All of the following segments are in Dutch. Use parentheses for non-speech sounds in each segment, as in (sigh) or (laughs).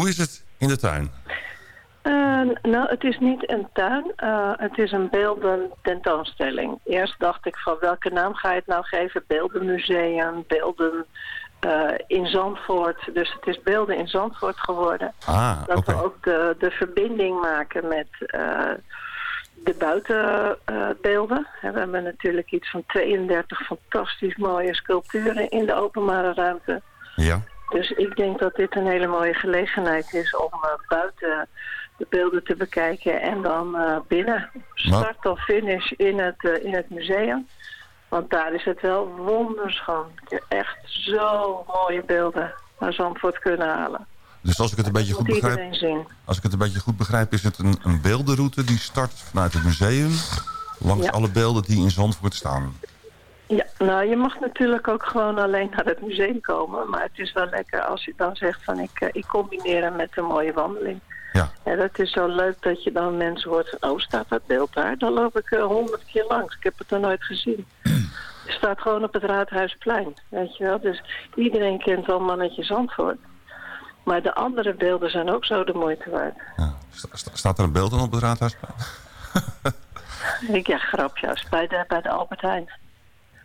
Hoe is het in de tuin? Uh, nou, het is niet een tuin. Uh, het is een beelden tentoonstelling. Eerst dacht ik van welke naam ga je het nou geven? Beeldenmuseum, beelden uh, in Zandvoort. Dus het is beelden in Zandvoort geworden. Ah, dat okay. we ook de, de verbinding maken met de buitenbeelden. we hebben natuurlijk iets van 32 fantastisch mooie sculpturen in de openbare ruimte. Ja. Dus ik denk dat dit een hele mooie gelegenheid is om buiten de beelden te bekijken en dan uh, binnen start of finish in het, uh, in het museum. Want daar is het wel wonderschoon. Je echt zo mooie beelden naar Zandvoort kunnen halen. Dus als ik het een beetje goed begrijp, als ik het een beetje goed begrijp, is het een, een beeldenroute die start vanuit het museum langs ja. alle beelden die in Zandvoort staan. Ja, nou je mag natuurlijk ook gewoon alleen naar het museum komen, maar het is wel lekker als je dan zegt van ik, uh, ik combineer hem met een mooie wandeling. Ja. En dat is zo leuk dat je dan mensen hoort van, oh staat dat beeld daar? Dan loop ik honderd uh, keer langs. Ik heb het er nooit gezien. (clears throat) Het staat gewoon op het Raadhuisplein, weet je wel. Dus iedereen kent wel mannetje Zandvoort. Maar de andere beelden zijn ook zo de moeite waard. Ja. Sta, staat er een beeld dan op het Raadhuisplein? ik, (laughs) ja, grapjes. Bij de, bij de Albert Heijn.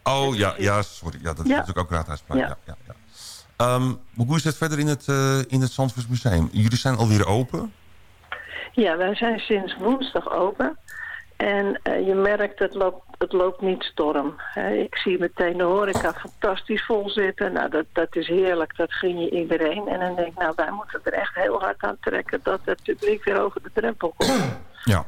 Oh, ja, ja, sorry. Ja, dat is natuurlijk ook Raadhuisplein. Ja. Ja, ja, ja. Um, hoe is het verder in het, uh, in het Zandvoorts Museum? Jullie zijn alweer open? Ja, wij zijn sinds woensdag open. En uh, je merkt, het loopt, het loopt niet storm. He, ik zie meteen de horeca fantastisch vol zitten. Nou, dat, dat is heerlijk. Dat gun je iedereen. En dan denk ik, nou, wij moeten er echt heel hard aan trekken... dat het publiek weer over de drempel komt. Ja.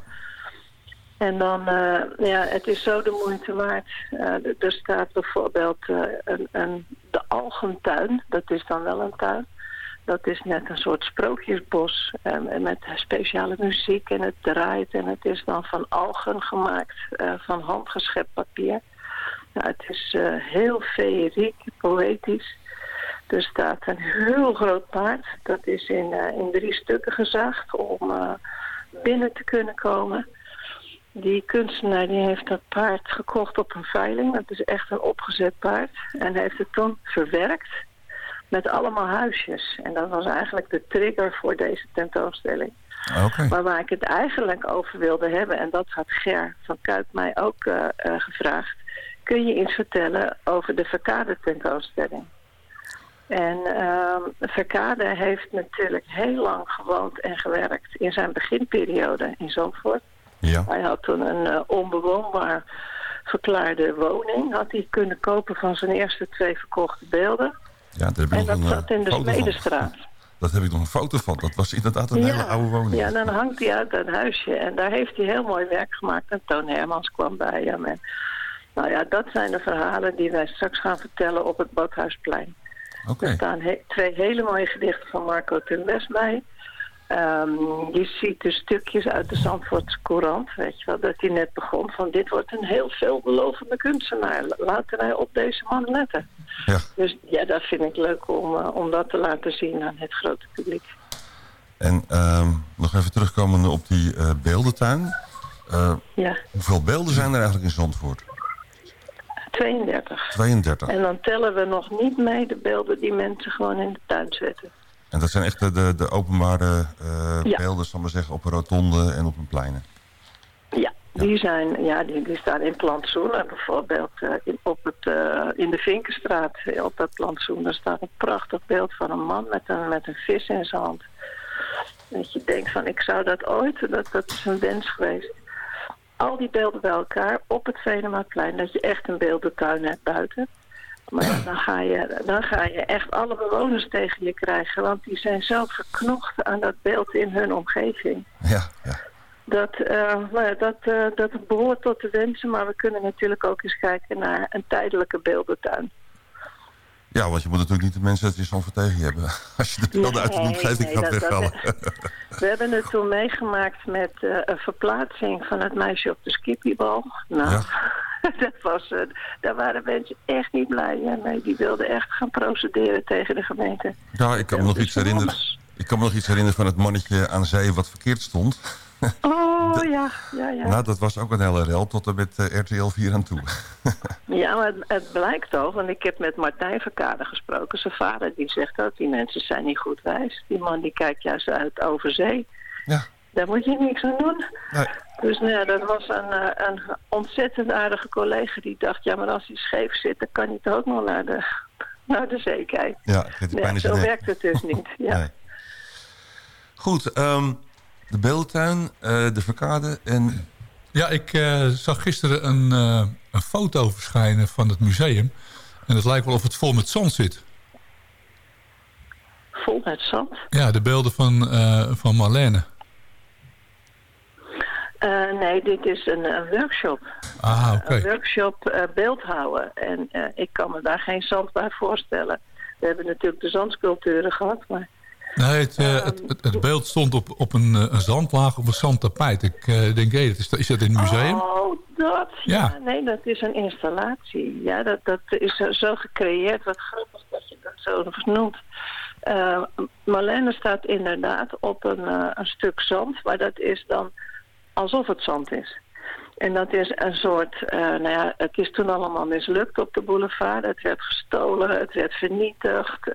En dan, uh, ja, het is zo de moeite waard. Uh, er staat bijvoorbeeld uh, een, een, de Algentuin. Dat is dan wel een tuin. Dat is net een soort sprookjesbos. Met speciale muziek en het draait. En het is dan van algen gemaakt. van handgeschept papier. Nou, het is heel feeriek, poëtisch. Er staat een heel groot paard. Dat is in, in drie stukken gezaagd om binnen te kunnen komen. Die kunstenaar die heeft dat paard gekocht op een veiling. Dat is echt een opgezet paard. En heeft het toen verwerkt met allemaal huisjes. En dat was eigenlijk de trigger voor deze tentoonstelling. Okay. Maar waar ik het eigenlijk over wilde hebben... en dat had Ger van Kuip mij ook uh, uh, gevraagd... kun je iets vertellen over de Verkade tentoonstelling? En uh, Verkade heeft natuurlijk heel lang gewoond en gewerkt... in zijn beginperiode in Zandvoort. Ja. Hij had toen een uh, onbewoonbaar verklaarde woning. Had hij kunnen kopen van zijn eerste twee verkochte beelden. Ja, daar heb ik en nog dat een, zat in de Smedestraat. Dat heb ik nog een foto van. Dat was inderdaad een ja. hele oude woning. Ja, dan hangt hij uit een huisje. En daar heeft hij heel mooi werk gemaakt. En Toon Hermans kwam bij hem. En, nou ja, dat zijn de verhalen die wij straks gaan vertellen op het Badhuisplein. Okay. Er staan he twee hele mooie gedichten van Marco Tumbes bij. Um, je ziet de stukjes uit de Zandvoortse Courant, weet je wel, dat hij net begon van dit wordt een heel veelbelovende kunstenaar. Laten wij op deze man letten. Ja. Dus ja, dat vind ik leuk om, uh, om dat te laten zien aan het grote publiek. En um, nog even terugkomen op die uh, beeldentuin. Uh, ja. Hoeveel beelden zijn er eigenlijk in Zandvoort? 32. 32. En dan tellen we nog niet mee de beelden die mensen gewoon in de tuin zetten. En dat zijn echt de, de, openbare ja. beelden, zal maar zeggen, op een rotonde en op een pleinen? Ja, ja. die, zijn, ja die, die staan in plantsoenen bijvoorbeeld. Uh, in, op het, uh, in de Vinkenstraat, op dat plantsoen, daar staat een prachtig beeld van een man met een, met een vis in zijn hand. Dat je denkt van, ik zou dat ooit, dat, dat is een wens geweest. Al die beelden bij elkaar op het Venemaplein, dat je echt een beeldentuin hebt buiten. Maar dan ga, je, dan ga je echt alle bewoners tegen je krijgen. Want die zijn zo verknocht aan dat beeld in hun omgeving. Ja, ja. Dat, uh, nou, dat, uh, dat behoort tot de wensen. Maar we kunnen natuurlijk ook eens kijken naar een tijdelijke beeldentuin. Ja, want je moet natuurlijk niet de mensen uit je zon tegen hebben. (laughs) Als je de beelden nee, uit de omgeving nee, gaat dat, wegvallen. Dat, (laughs) we hebben het toen meegemaakt met uh, een verplaatsing van het meisje op de skippiebal. Nou, Ja. (laughs) dat was, uh, daar waren mensen echt niet blij mee. Die wilden echt gaan procederen tegen de gemeente. Ja, ik kan me nog iets herinneren. Ik kan me nog iets herinneren van het mannetje aan zee wat verkeerd stond. (laughs) Oh, (laughs) ja, ja, ja. Nou, dat was ook een hele rel tot en met RTL 4 aan toe. ja, maar het, het, blijkt toch, want ik heb met Martijn Verkade gesproken. Zijn vader die zegt ook, die mensen zijn niet goed wijs. Die man die kijkt juist uit over zee. Ja. Daar moet je niks aan doen. Nee. Dus nou, dat was een, een ontzettend aardige collega die dacht... ja, maar als hij scheef zit, dan kan hij toch ook nog naar de, (laughs) naar de zee kijken. Ja, nee, zo werkt het dus niet. (laughs) Ja. Nee. Goed, um, de beeldtuin, uh, de verkade en... Ja, ik uh, zag gisteren een, uh, een foto verschijnen van het museum. En het lijkt wel of het vol met zand zit. Vol met zand? Ja, de beelden van, van Marlene. Nee, dit is een, een workshop. Ah, oké. Een workshop beeldhouden. En ik kan me daar geen zand bij voorstellen. We hebben natuurlijk de zandsculpturen gehad, maar... Nee, het, uh, het, het, beeld stond op, op een, eh, een zandlaag of een zandtapijt. Ik denk, hey, is, is dat in het museum? Oh, dat? Ja. Nee, dat is een installatie. Ja, dat, dat is zo gecreëerd. Wat grappig dat je dat zo noemt. Marlene staat inderdaad op een, een stuk zand. Maar dat is dan alsof het zand is. En dat is een soort, nou ja, het is toen allemaal mislukt op de boulevard. Het werd gestolen, het werd vernietigd,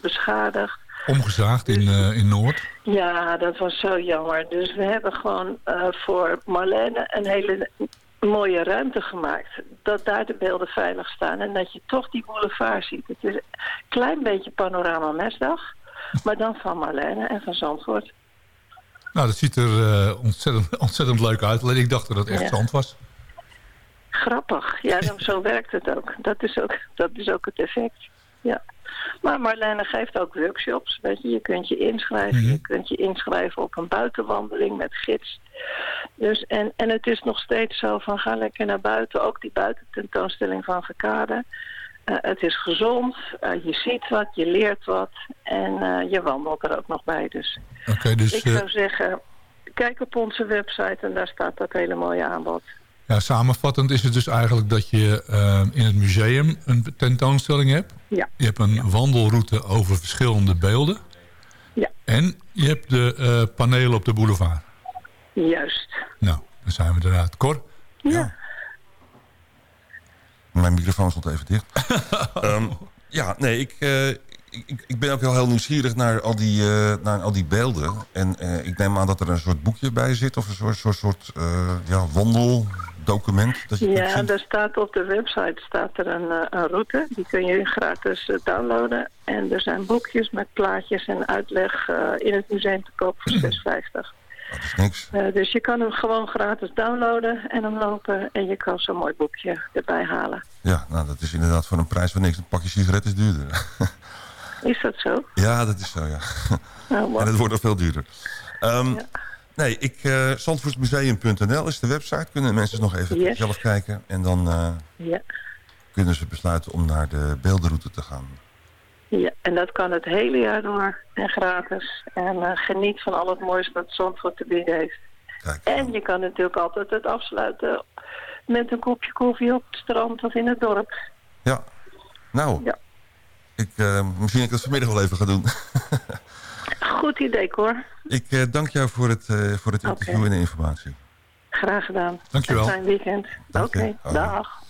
beschadigd. Omgezaagd in, uh, in Noord? Ja, dat was zo jammer. Dus we hebben gewoon voor Marlene een hele mooie ruimte gemaakt. Dat daar de beelden veilig staan en dat je toch die boulevard ziet. Het is een klein beetje panorama mesdag, maar dan van Marlene en van Zandvoort. Nou, dat ziet er uh, ontzettend, (laughs) ontzettend leuk uit. Alleen ik dacht dat het echt ja. zand was. Grappig. Ja, (laughs) zo werkt het ook. Dat is ook, dat is ook het effect. Ja. Maar Marlene geeft ook workshops. Weet je, je kunt je inschrijven. Mhm. Je kunt je inschrijven op een buitenwandeling met gids. Dus, en, en het is nog steeds zo van ga lekker naar buiten. Ook die buitententoonstelling van Verkade. Uh, het is gezond, uh, je ziet wat, je leert wat en uh, je wandelt er ook nog bij. Dus, okay, dus ik zou zeggen, kijk op onze website en daar staat dat hele mooie aanbod. Ja, samenvattend is het dus eigenlijk dat je uh, in het museum een tentoonstelling hebt. Ja. Je hebt een wandelroute over verschillende beelden. Ja. En je hebt de uh, panelen op de boulevard. Juist. Nou, dan zijn we eruit. Cor? Ja. ja. Mijn microfoon stond even dicht. um, (laughs) ja, nee, ik, uh, ik, ik, ben ook heel, heel nieuwsgierig naar al die, uh, naar al die beelden. En uh, ik neem aan dat er een soort boekje bij zit. Of een soort, soort, soort uh, ja, wandel, document? Dat je ja, er staat op de website staat er een, uh, een route. Die kun je gratis uh, downloaden. En er zijn boekjes met plaatjes en uitleg uh, in het museum te koop voor (clears throat) 6,50. Dat is niks. dus je kan hem gewoon gratis downloaden en hem lopen. En je kan zo'n mooi boekje erbij halen. Ja, nou dat is inderdaad voor een prijs van niks. Een pakje sigaret is duurder. (laughs) is dat zo? Ja, dat is zo, ja. Oh, (laughs) en het wordt nog veel duurder. Um, ja. Nee, ik, uh, zandvoortsmuseum.nl is de website. Kunnen mensen nog even yes. zelf kijken. En dan uh, ja. kunnen ze besluiten om naar de beeldenroute te gaan. Ja, en dat kan het hele jaar door en gratis. En uh, geniet van al het moois dat Zandvoort te bieden heeft. Kijk, en je kan natuurlijk altijd het afsluiten met een kopje koffie op het strand of in het dorp. Ja, nou, ja. Ik, misschien ik dat vanmiddag wel even ga doen. (laughs) Goed idee, Cor. Ik uh, dank jou voor het, uh, voor het interview okay. en de informatie. Graag gedaan. Dankjewel. Een fijn weekend. Oké, okay. dag.